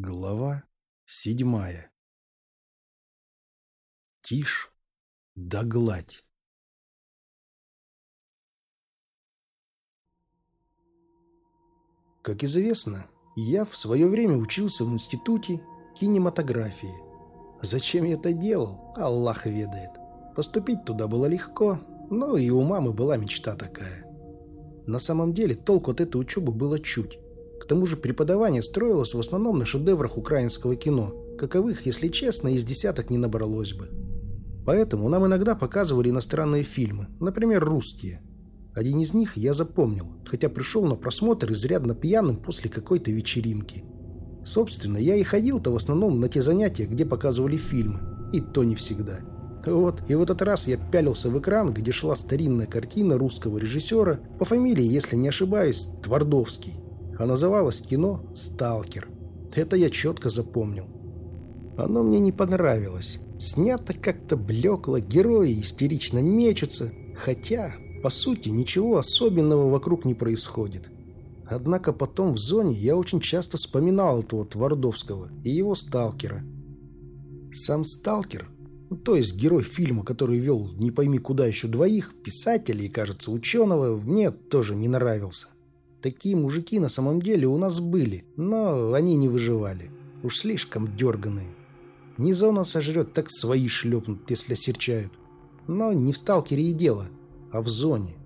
Глава седьмая. Тишь да гладь. Как известно, я в свое время учился в институте кинематографии. Зачем я это делал, Аллах ведает. Поступить туда было легко, но и у мамы была мечта такая. На самом деле толку от этой учебы было чуть. К тому же преподавание строилось в основном на шедеврах украинского кино, каковых, если честно, из десяток не набралось бы. Поэтому нам иногда показывали иностранные фильмы, например, русские. Один из них я запомнил, хотя пришел на просмотр изрядно пьяным после какой-то вечеринки. Собственно, я и ходил-то в основном на те занятия, где показывали фильмы, и то не всегда. Вот, и в этот раз я пялился в экран, где шла старинная картина русского режиссера, по фамилии, если не ошибаюсь, Твардовский а называлось кино «Сталкер». Это я четко запомнил. Оно мне не понравилось. Снято как-то блекло, герои истерично мечутся, хотя, по сути, ничего особенного вокруг не происходит. Однако потом в зоне я очень часто вспоминал этого Твардовского и его сталкера. Сам сталкер, ну, то есть герой фильма, который вел не пойми куда еще двоих, писателя и, кажется, ученого, мне тоже не нравился. Такие мужики на самом деле у нас были, но они не выживали. Уж слишком дерганые. Не зона сожрет, так свои шлепнут, если осерчают. Но не в сталкере и дело, а в зоне.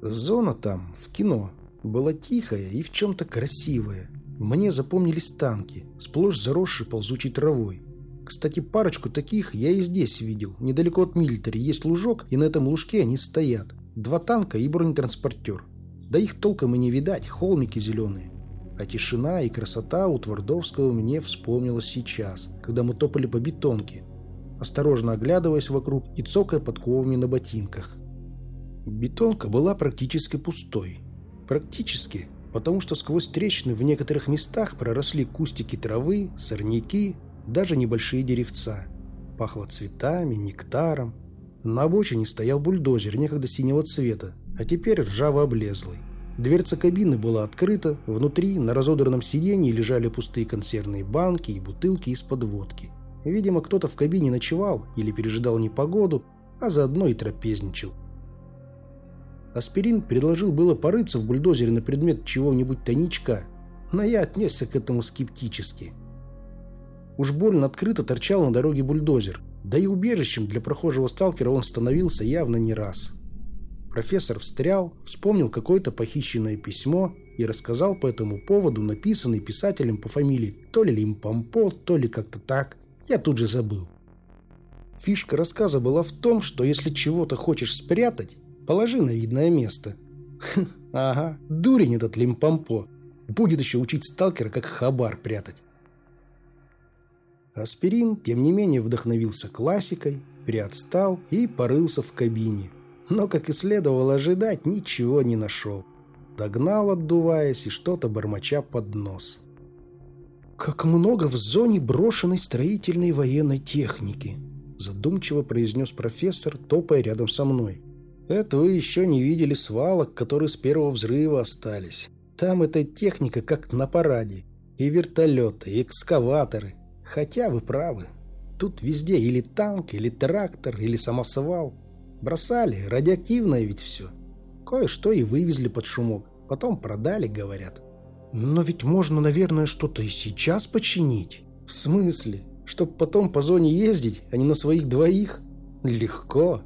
Зона там, в кино, была тихая и в чем-то красивая. Мне запомнились танки, сплошь заросшие ползучей травой. Кстати, парочку таких я и здесь видел. Недалеко от милитари есть лужок, и на этом лужке они стоят. Два танка и бронетранспортер. Да их толком и не видать, холмики зеленые. А тишина и красота у Твардовского мне вспомнилась сейчас, когда мы топали по бетонке, осторожно оглядываясь вокруг и цокая подковами на ботинках. Бетонка была практически пустой. Практически, потому что сквозь трещины в некоторых местах проросли кустики травы, сорняки, даже небольшие деревца. Пахло цветами, нектаром. На обочине стоял бульдозер некогда синего цвета, а теперь ржаво облезлый. Дверца кабины была открыта, внутри на разодранном сиденье лежали пустые консервные банки и бутылки из-под водки. Видимо, кто-то в кабине ночевал или пережидал непогоду, а заодно и трапезничал. Аспирин предложил было порыться в бульдозере на предмет чего-нибудь тоничка, но я отнесся к этому скептически. Уж больно открыто торчал на дороге бульдозер, да и убежищем для прохожего сталкера он становился явно не раз. Профессор встрял, вспомнил какое-то похищенное письмо и рассказал по этому поводу написанный писателем по фамилии то ли Лимпомпо, то ли как-то так. Я тут же забыл. Фишка рассказа была в том, что если чего-то хочешь спрятать, положи на видное место. ага, дурень этот Лимпомпо. Будет еще учить сталкера, как хабар прятать. Аспирин, тем не менее, вдохновился классикой, приотстал и порылся в кабине – но, как и следовало ожидать, ничего не нашел. Догнал, отдуваясь, и что-то бормоча под нос. «Как много в зоне брошенной строительной военной техники!» задумчиво произнес профессор, топая рядом со мной. «Это вы еще не видели свалок, которые с первого взрыва остались. Там эта техника как на параде. И вертолеты, и экскаваторы. Хотя вы правы. Тут везде или танк, или трактор, или самосвал. Бросали, радиоактивное ведь все. Кое-что и вывезли под шумок. Потом продали, говорят. Но ведь можно, наверное, что-то и сейчас починить. В смысле? Чтоб потом по зоне ездить, а не на своих двоих? Легко.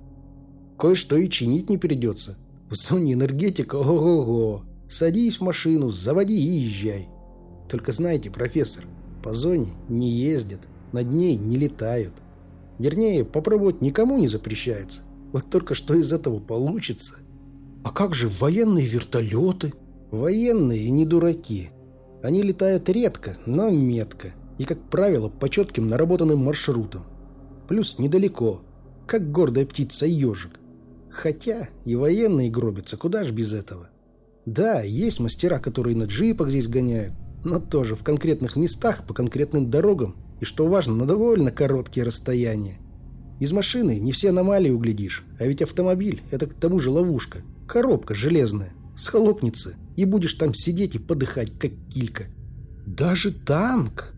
Кое-что и чинить не придется. В зоне энергетика ого-го. Садись в машину, заводи и езжай. Только знаете, профессор, по зоне не ездят, над ней не летают. Вернее, попробовать никому не запрещается. Вот только что из этого получится. А как же военные вертолеты? Военные не дураки. Они летают редко, но метко. И, как правило, по четким наработанным маршрутам. Плюс недалеко, как гордая птица ежик. Хотя и военные гробятся, куда ж без этого. Да, есть мастера, которые на джипах здесь гоняют, но тоже в конкретных местах, по конкретным дорогам, и, что важно, на довольно короткие расстояния. Из машины не все аномалии углядишь, а ведь автомобиль – это к тому же ловушка. Коробка железная, схлопнется, и будешь там сидеть и подыхать, как килька. Даже танк?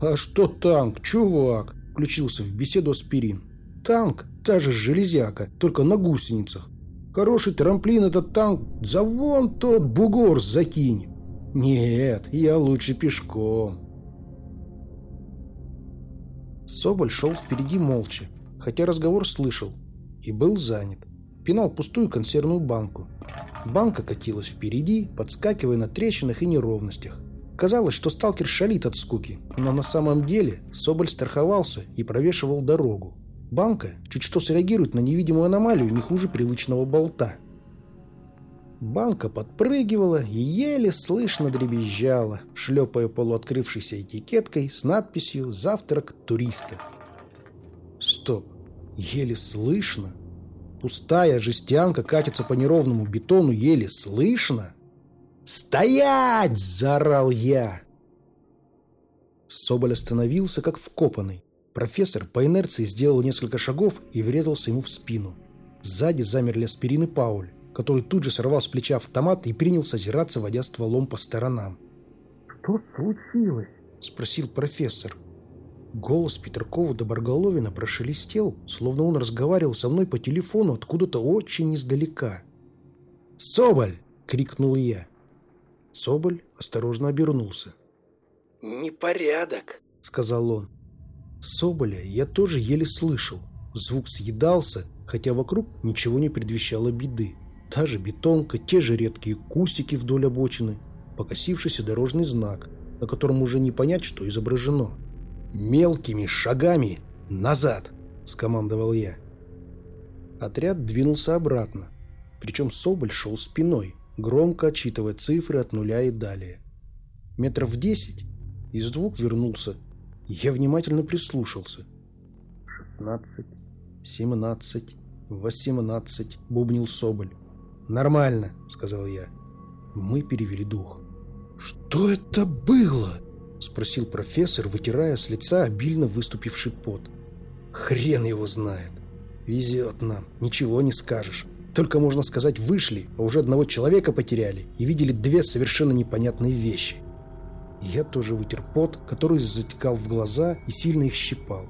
А что танк, чувак? Включился в беседу аспирин. Танк, та же железяка, только на гусеницах. Хороший трамплин этот танк за вон тот бугор закинет. Нет, я лучше пешком. Соболь шел впереди молча, хотя разговор слышал и был занят. Пинал пустую консервную банку. Банка катилась впереди, подскакивая на трещинах и неровностях. Казалось, что сталкер шалит от скуки, но на самом деле Соболь страховался и провешивал дорогу. Банка чуть что среагирует на невидимую аномалию не хуже привычного болта. Банка подпрыгивала и еле слышно дребезжала, шлепая полуоткрывшейся этикеткой с надписью «Завтрак туриста». Стоп, еле слышно? Пустая жестянка катится по неровному бетону еле слышно? «Стоять!» – заорал я. Соболь остановился, как вкопанный. Профессор по инерции сделал несколько шагов и врезался ему в спину. Сзади замерли аспирин и Пауль, который тут же сорвал с плеча автомат и принялся озираться, водя стволом по сторонам. «Что случилось?» – спросил профессор. Голос Петракова до Барголовина прошелестел, словно он разговаривал со мной по телефону откуда-то очень издалека. «Соболь!» — крикнул я. Соболь осторожно обернулся. «Непорядок», — сказал он. Соболя я тоже еле слышал. Звук съедался, хотя вокруг ничего не предвещало беды. Та же бетонка, те же редкие кустики вдоль обочины, покосившийся дорожный знак, на котором уже не понять, что изображено. «Мелкими шагами назад!» – скомандовал я. Отряд двинулся обратно. Причем Соболь шел спиной, громко отчитывая цифры от нуля и далее. Метров десять, и звук вернулся. Я внимательно прислушался. «Шестнадцать, семнадцать, восемнадцать», — бубнил Соболь. «Нормально», — сказал я. Мы перевели дух. «Что это было?» Спросил профессор, вытирая с лица обильно выступивший пот. Хрен его знает. Везет нам, ничего не скажешь. Только, можно сказать, вышли, а уже одного человека потеряли и видели две совершенно непонятные вещи. Я тоже вытер пот, который затекал в глаза и сильно их щипал.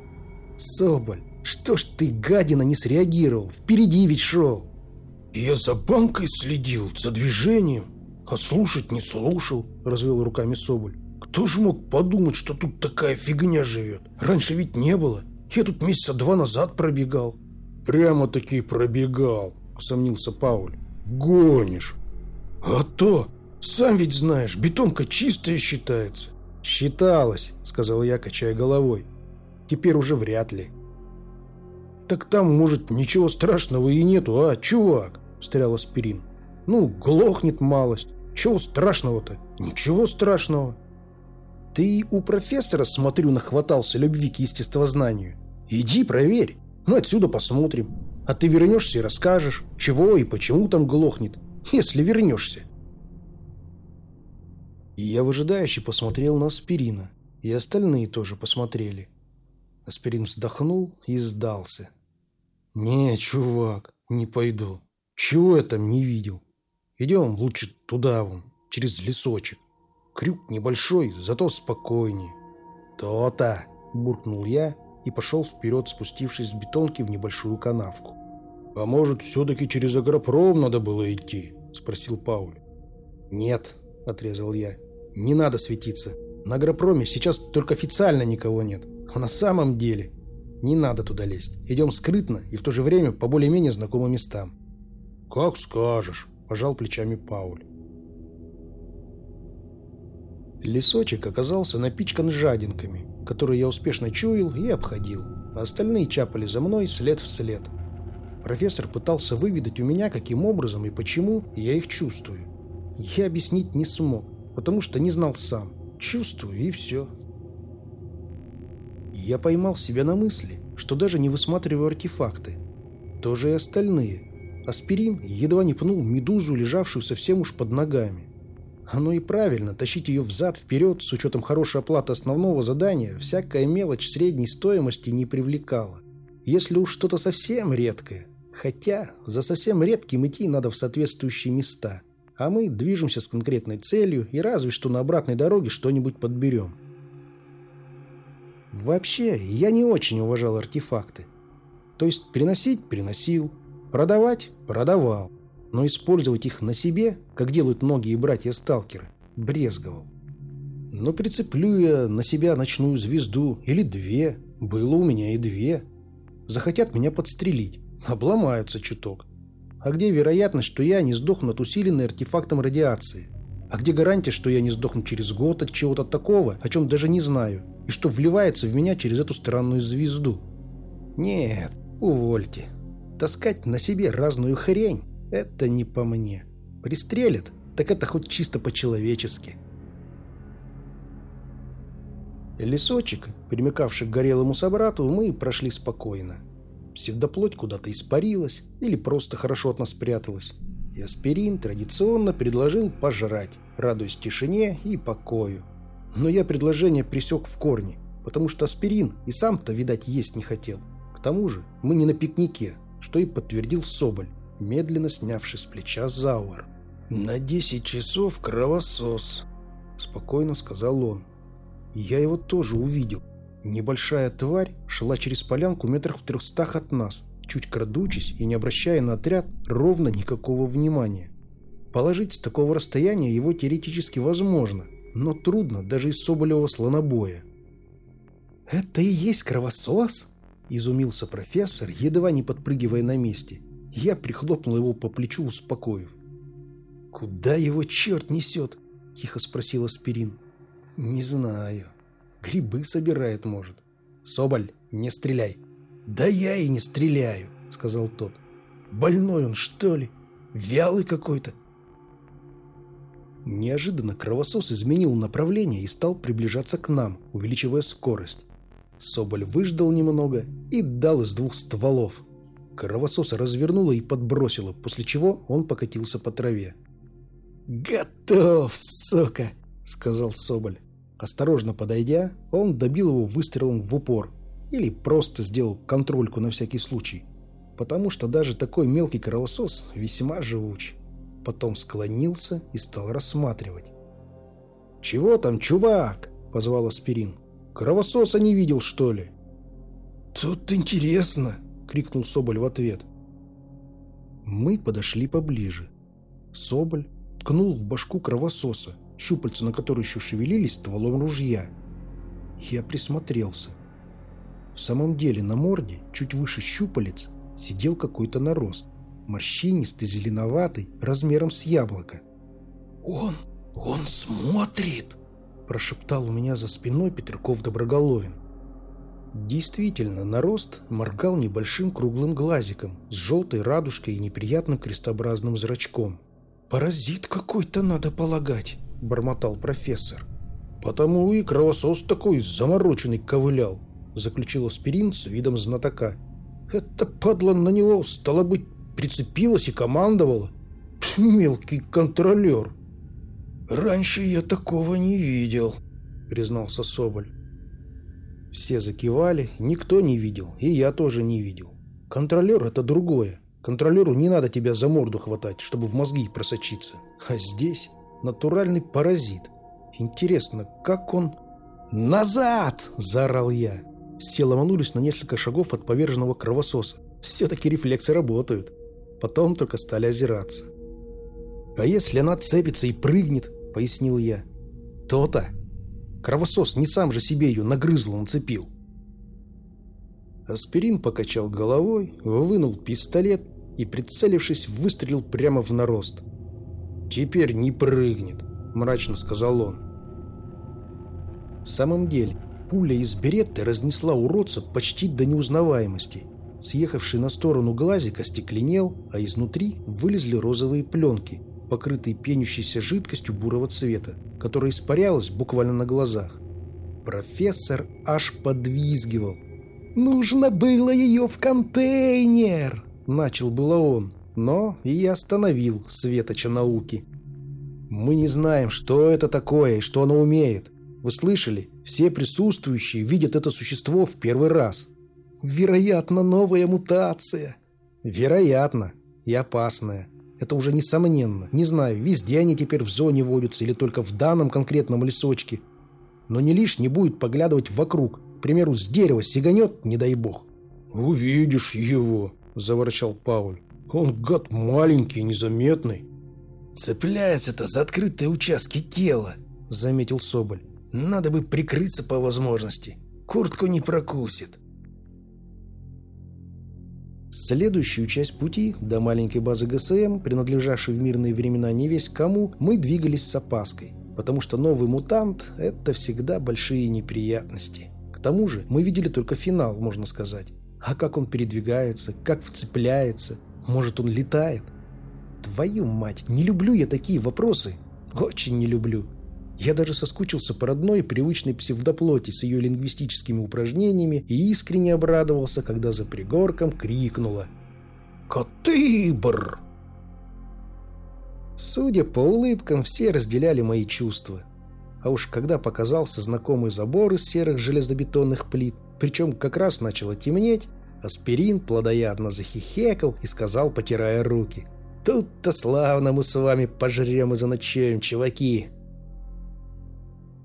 «Соболь, что ж ты, гадина, не среагировал? Впереди ведь шел!» «Я за банкой следил, за движением, а слушать не слушал», — развел руками Соболь. Кто же мог подумать, что тут такая фигня живет? Раньше ведь не было. Я тут месяца два назад пробегал. Прямо-таки пробегал, усомнился Пауль. Гонишь. А то, сам ведь знаешь, бетонка чистая считается. Считалась, сказал я, качая головой. Теперь уже вряд ли. Так там, может, ничего страшного и нету, а, чувак? Встрял аспирин. Ну, глохнет малость. Чего страшного-то? Ничего страшного. Ты у профессора, смотрю, нахватался любви к естествознанию. Иди проверь, мы отсюда посмотрим. А ты вернешься и расскажешь, чего и почему там глохнет, если вернешься. И я выжидающе посмотрел на Аспирина, и остальные тоже посмотрели. Аспирин вздохнул и сдался. «Не, чувак, не пойду. Чего я там не видел? Идем лучше туда вон, через лесочек. Крюк небольшой, зато спокойнее. «То-то!» – буркнул я и пошел вперед, спустившись с бетонки в небольшую канавку. «А может, все-таки через агропром надо было идти?» – спросил Пауль. «Нет», – отрезал я. «Не надо светиться. На агропроме сейчас только официально никого нет. А на самом деле не надо туда лезть. Идем скрытно и в то же время по более-менее знакомым местам». «Как скажешь», – пожал плечами Пауль. Лесочек оказался напичкан жадинками, которые я успешно чуял и обходил, остальные чапали за мной след в след. Профессор пытался выведать у меня, каким образом и почему я их чувствую. Я объяснить не смог, потому что не знал сам. Чувствую и все. Я поймал себя на мысли, что даже не высматриваю артефакты. Тоже и остальные. Аспирин едва не пнул медузу, лежавшую совсем уж под ногами. Оно и правильно, тащить ее взад-вперед с учетом хорошей оплаты основного задания всякая мелочь средней стоимости не привлекала. Если уж что-то совсем редкое, хотя за совсем редким идти надо в соответствующие места. а мы движемся с конкретной целью и разве что на обратной дороге что-нибудь подберем. Вообще, я не очень уважал артефакты. То есть переносить – переносил, продавать – продавал, но использовать их на себе, как делают многие братья-сталкеры, брезговал. Но прицеплю я на себя ночную звезду или две, было у меня и две. Захотят меня подстрелить, обломаются чуток. А где вероятность, что я не сдохну от усиленной артефактом радиации? А где гарантия, что я не сдохну через год от чего-то такого, о чем даже не знаю, и что вливается в меня через эту странную звезду? Нет, увольте. Таскать на себе разную хрень – это не по мне. Пристрелят, так это хоть чисто по-человечески. Лесочек, примыкавший к горелому собрату, мы прошли спокойно. Псевдоплоть куда-то испарилась или просто хорошо от нас спряталась. И аспирин традиционно предложил пожрать, радуясь тишине и покою. Но я предложение присек в корне, потому что аспирин и сам-то, видать, есть не хотел. К тому же мы не на пикнике, что и подтвердил Соболь, медленно снявший с плеча Зауэр. «На десять часов кровосос», — спокойно сказал он. Я его тоже увидел. Небольшая тварь шла через полянку метрах в трехстах от нас, чуть крадучись и не обращая на отряд ровно никакого внимания. Положить с такого расстояния его теоретически возможно, но трудно даже из соболевого слонобоя. «Это и есть кровосос?» – изумился профессор, едва не подпрыгивая на месте. Я прихлопнул его по плечу, успокоив. «Куда его черт несет?» – тихо спросил Аспирин. «Не знаю. Грибы собирает, может. Соболь, не стреляй. Да я и не стреляю, сказал тот. Больной он, что ли? Вялый какой-то. Неожиданно кровосос изменил направление и стал приближаться к нам, увеличивая скорость. Соболь выждал немного и дал из двух стволов. Кровососа развернуло и подбросило, после чего он покатился по траве. «Готов, сука!» — сказал Соболь. Осторожно подойдя, он добил его выстрелом в упор или просто сделал контрольку на всякий случай, потому что даже такой мелкий кровосос весьма живуч. Потом склонился и стал рассматривать. «Чего там, чувак?» – позвал Аспирин. «Кровососа не видел, что ли?» «Тут интересно!» – крикнул Соболь в ответ. Мы подошли поближе. Соболь ткнул в башку кровососа, щупальца на которые еще шевелились стволом ружья. Я присмотрелся. В самом деле на морде, чуть выше щупалец, сидел какой-то нарост. Морщинистый, зеленоватый, размером с яблоко. «Он, он смотрит!» Прошептал у меня за спиной Петраков Доброголовин. Действительно, нарост моргал небольшим круглым глазиком с желтой радужкой и неприятным крестообразным зрачком. «Паразит какой-то, надо полагать!» – бормотал профессор. «Потому и кровосос такой замороченный ковылял», – заключил Аспирин с видом знатока. «Это падла на него, стало быть, прицепилась и командовала. Мелкий контролер». «Раньше я такого не видел», – признался Соболь. Все закивали, никто не видел, и я тоже не видел. Контролер – это другое. Контролеру не надо тебя за морду хватать, чтобы в мозги просочиться. А здесь натуральный паразит. Интересно, как он... «Назад!» – заорал я. Все ломанулись на несколько шагов от поверженного кровососа. Все-таки рефлексы работают. Потом только стали озираться. «А если она цепится и прыгнет?» – пояснил я. «То-то! Кровосос не сам же себе ее нагрызло нацепил». Аспирин покачал головой, вынул пистолет и, прицелившись, выстрелил прямо в нарост – «Теперь не прыгнет», – мрачно сказал он. В самом деле, пуля из беретты разнесла уродца почти до неузнаваемости. Съехавший на сторону глазик остекленел, а изнутри вылезли розовые пленки, покрытые пенящейся жидкостью бурого цвета, которая испарялась буквально на глазах. Профессор аж подвизгивал. «Нужно было ее в контейнер!» Начал было он, но и остановил светоча науки. Мы не знаем, что это такое и что оно умеет. Вы слышали? Все присутствующие видят это существо в первый раз. Вероятно, новая мутация. Вероятно. И опасная. Это уже несомненно. Не знаю, везде они теперь в зоне водятся или только в данном конкретном лесочке. Но не лишь будет поглядывать вокруг. К примеру, с дерева сиганет, не дай бог. «Увидишь его», — заворчал Пауль. «Он, гад, маленький, незаметный». «Цепляется-то за открытые участки тела», — заметил Соболь. «Надо бы прикрыться по возможности. Куртку не прокусит». Следующую часть пути до маленькой базы ГСМ, принадлежавшей в мирные времена не весь кому, мы двигались с опаской, потому что новый мутант – это всегда большие неприятности. К тому же мы видели только финал, можно сказать. А как он передвигается, как вцепляется, может он летает? Твою мать, не люблю я такие вопросы. Очень не люблю. Я даже соскучился по родной привычной псевдоплоти с ее лингвистическими упражнениями и искренне обрадовался, когда за пригорком крикнула «Котыбр!». Судя по улыбкам, все разделяли мои чувства. А уж когда показался знакомый забор из серых железобетонных плит, причем как раз начало темнеть, Аспирин плодоядно захихекал и сказал, потирая руки. «Тут-то славно мы с вами пожрем и заночуем, чуваки!»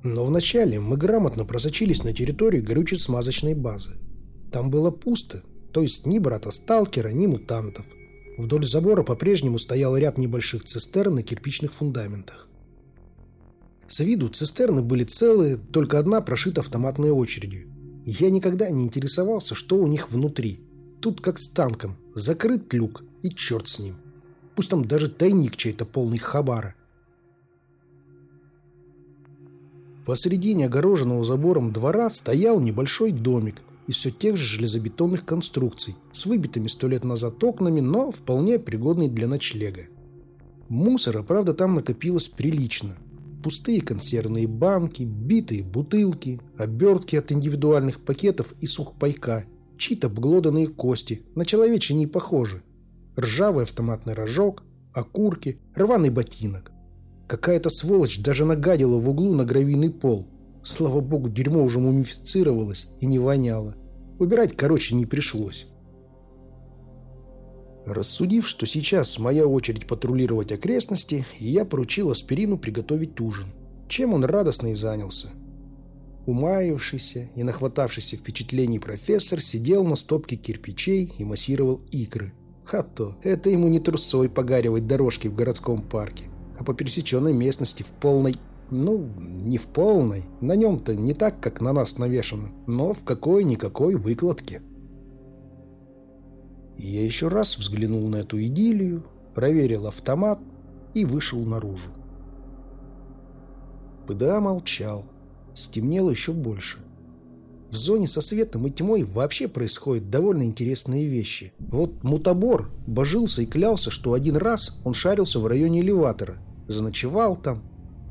Но вначале мы грамотно просочились на территорию горюче-смазочной базы. Там было пусто, то есть ни брата-сталкера, ни мутантов. Вдоль забора по-прежнему стоял ряд небольших цистерн на кирпичных фундаментах. С виду цистерны были целые, только одна прошита автоматной очередью. Я никогда не интересовался, что у них внутри. Тут как с танком. Закрыт люк, и черт с ним. Пусть там даже тайник чей-то полный хабара. Посредине огороженного забором двора стоял небольшой домик из все тех же железобетонных конструкций с выбитыми сто лет назад окнами, но вполне пригодный для ночлега. Мусора, правда, там накопилось прилично. Пустые консервные банки, битые бутылки, обертки от индивидуальных пакетов и сухпайка, чьи-то обглоданные кости, на человече не похожи. Ржавый автоматный рожок, окурки, рваный ботинок. Какая-то сволочь даже нагадила в углу на гравийный пол. Слава богу, дерьмо уже мумифицировалось и не воняло. Убирать, короче, не пришлось. Рассудив, что сейчас моя очередь патрулировать окрестности, я поручил Аспирину приготовить ужин. Чем он радостно и занялся. Умаившийся и нахватавшийся впечатлений профессор сидел на стопке кирпичей и массировал икры. А то, это ему не трусой погаривать дорожки в городском парке а по пересеченной местности в полной... Ну, не в полной. На нем-то не так, как на нас навешано, но в какой-никакой выкладке. я еще раз взглянул на эту идиллию, проверил автомат и вышел наружу. ПДА молчал. Стемнело еще больше. В зоне со светом и тьмой вообще происходят довольно интересные вещи. Вот мутабор божился и клялся, что один раз он шарился в районе элеватора заночевал там,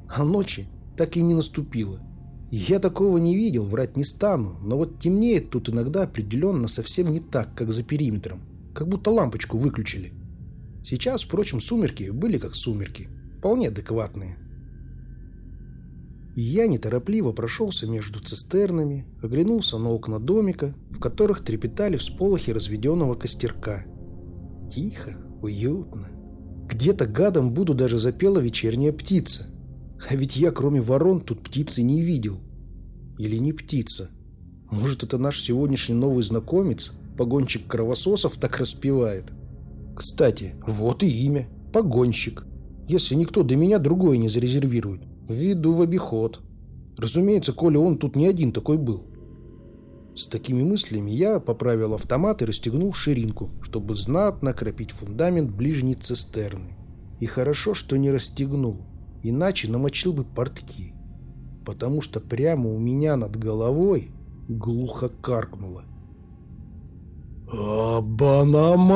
а ночи так и не наступило. я такого не видел, врать не стану, но вот темнеет тут иногда определенно совсем не так, как за периметром, как будто лампочку выключили. Сейчас, впрочем, сумерки были как сумерки, вполне адекватные. И я неторопливо прошелся между цистернами, оглянулся на окна домика, в которых трепетали всполохи разведенного костерка. Тихо, уютно. Где-то гадом буду даже запела вечерняя птица. А ведь я, кроме ворон, тут птицы не видел. Или не птица. Может, это наш сегодняшний новый знакомец, погонщик кровососов, так распевает. Кстати, вот и имя. Погонщик. Если никто до меня другое не зарезервирует. Введу в обиход. Разумеется, Коля он тут не один такой был. С такими мыслями я поправил автомат и расстегнул ширинку, чтобы знатно кропить фундамент ближней цистерны. И хорошо, что не расстегнул, иначе намочил бы портки, потому что прямо у меня над головой глухо каркнуло. «Абанамат!»